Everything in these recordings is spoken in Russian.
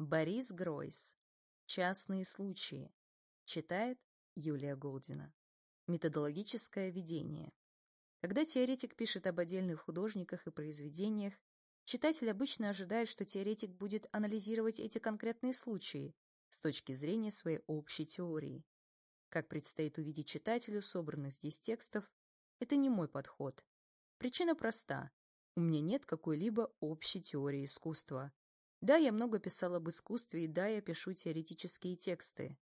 Борис Гройс. Частные случаи. Читает Юлия Голдина. Методологическое ведение. Когда теоретик пишет об отдельных художниках и произведениях, читатель обычно ожидает, что теоретик будет анализировать эти конкретные случаи с точки зрения своей общей теории. Как предстоит увидеть читателю собранных здесь текстов, это не мой подход. Причина проста. У меня нет какой-либо общей теории искусства. Да, я много писал об искусстве, и да, я пишу теоретические тексты.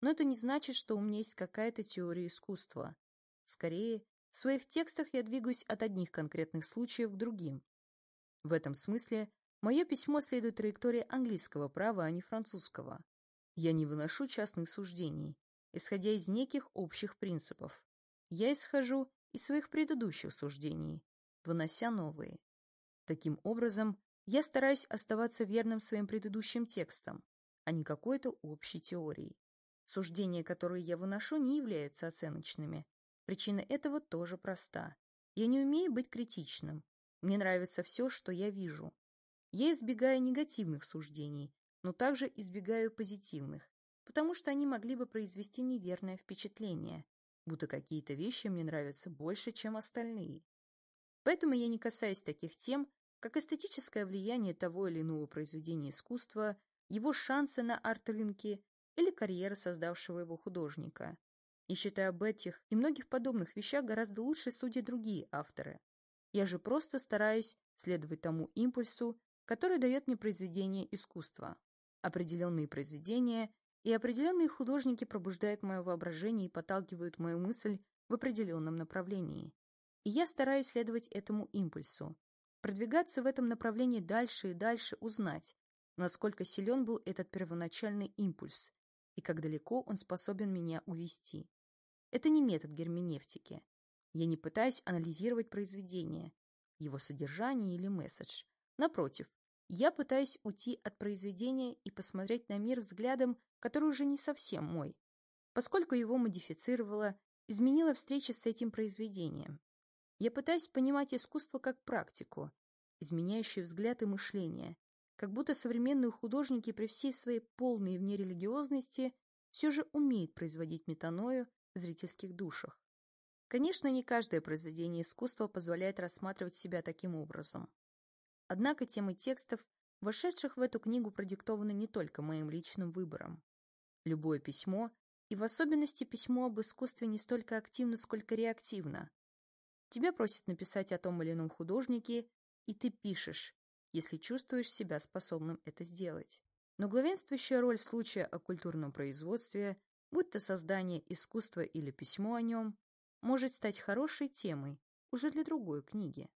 Но это не значит, что у меня есть какая-то теория искусства. Скорее, в своих текстах я двигаюсь от одних конкретных случаев к другим. В этом смысле мое письмо следует траектории английского права, а не французского. Я не выношу частных суждений, исходя из неких общих принципов. Я исхожу из своих предыдущих суждений, вынося новые. Таким образом, я стараюсь оставаться верным своим предыдущим текстам, а не какой-то общей теорией. Суждения, которые я выношу, не являются оценочными. Причина этого тоже проста. Я не умею быть критичным. Мне нравится все, что я вижу. Я избегаю негативных суждений, но также избегаю позитивных, потому что они могли бы произвести неверное впечатление, будто какие-то вещи мне нравятся больше, чем остальные. Поэтому я не касаюсь таких тем, как эстетическое влияние того или иного произведения искусства, его шансы на арт-рынке или карьера создавшего его художника. И считаю об этих и многих подобных вещах гораздо лучше судят другие авторы. Я же просто стараюсь следовать тому импульсу, который дает мне произведение искусства. Определенные произведения и определенные художники пробуждают мое воображение и подталкивают мою мысль в определенном направлении. И я стараюсь следовать этому импульсу, продвигаться в этом направлении дальше и дальше, узнать, насколько силен был этот первоначальный импульс и как далеко он способен меня увести. Это не метод герменевтики. Я не пытаюсь анализировать произведение, его содержание или месседж. Напротив, я пытаюсь уйти от произведения и посмотреть на мир взглядом, который уже не совсем мой, поскольку его модифицировала, изменила встреча с этим произведением. Я пытаюсь понимать искусство как практику, изменяющую взгляд и мышление, как будто современные художники при всей своей полной внерелигиозности все же умеют производить метаною в зрительских душах. Конечно, не каждое произведение искусства позволяет рассматривать себя таким образом. Однако темы текстов, вошедших в эту книгу, продиктованы не только моим личным выбором. Любое письмо, и в особенности письмо об искусстве не столько активно, сколько реактивно, Тебя просят написать о том или ином художнике, и ты пишешь, если чувствуешь себя способным это сделать. Но главенствующая роль случая о культурном производстве, будь то создание искусства или письмо о нем, может стать хорошей темой уже для другой книги.